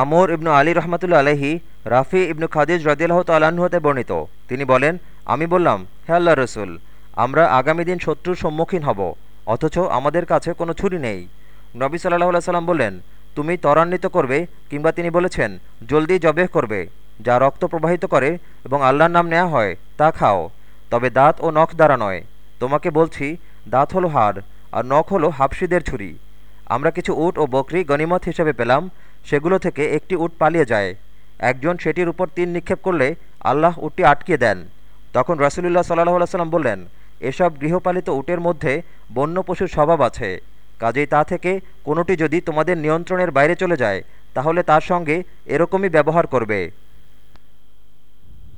আমর ইবনু আলী রহমতুল্লা আলহি রাফি ইবনু খাদিজ রদিল্লাহ তাল্লাহ্ন হতে বর্ণিত। তিনি বলেন, আমি বললাম, হে আল্লাহ রসুল, আমরা আগামী দিন শত্রুর সম্মুখীন হব, অথচ আমাদের কাছে কোনো ছুরি নেই। নবী সাল্লাহ সাল্লাম বললেন, তুমি ত্বরান্বিত করবে কিংবা তিনি বলেছেন, জলদি জবেহ করবে, যা রক্ত প্রবাহিত করে এবং আল্লাহর নাম নেওয়া হয়, তা খাও। তবে দাঁত ও নখ দ্বারা নয়। তোমাকে বলছি, দাঁত হলো হাড়, আর নখ হলো হাফসিদের ছুরি। আমরা কিছু উট ও বকরি গনিমত হিসেবে পেলাম সেগুলো থেকে একটি উট পালিয়ে যায়। একজন সেটির উপর তিন নিক্ষেপ করলে আল্লাহ উটটি আটকে দেন। তখন রাসুলুল্লাহ সাল্লাহ সাল্লাম বললেন, এসব গৃহপালিত উটের মধ্যে বন্য পশুর স্বভাব আছে। কাজেই তা থেকে কোনোটি যদি তোমাদের নিয়ন্ত্রণের বাইরে চলে যায়, তাহলে তার সঙ্গে এরকমই ব্যবহার করবে।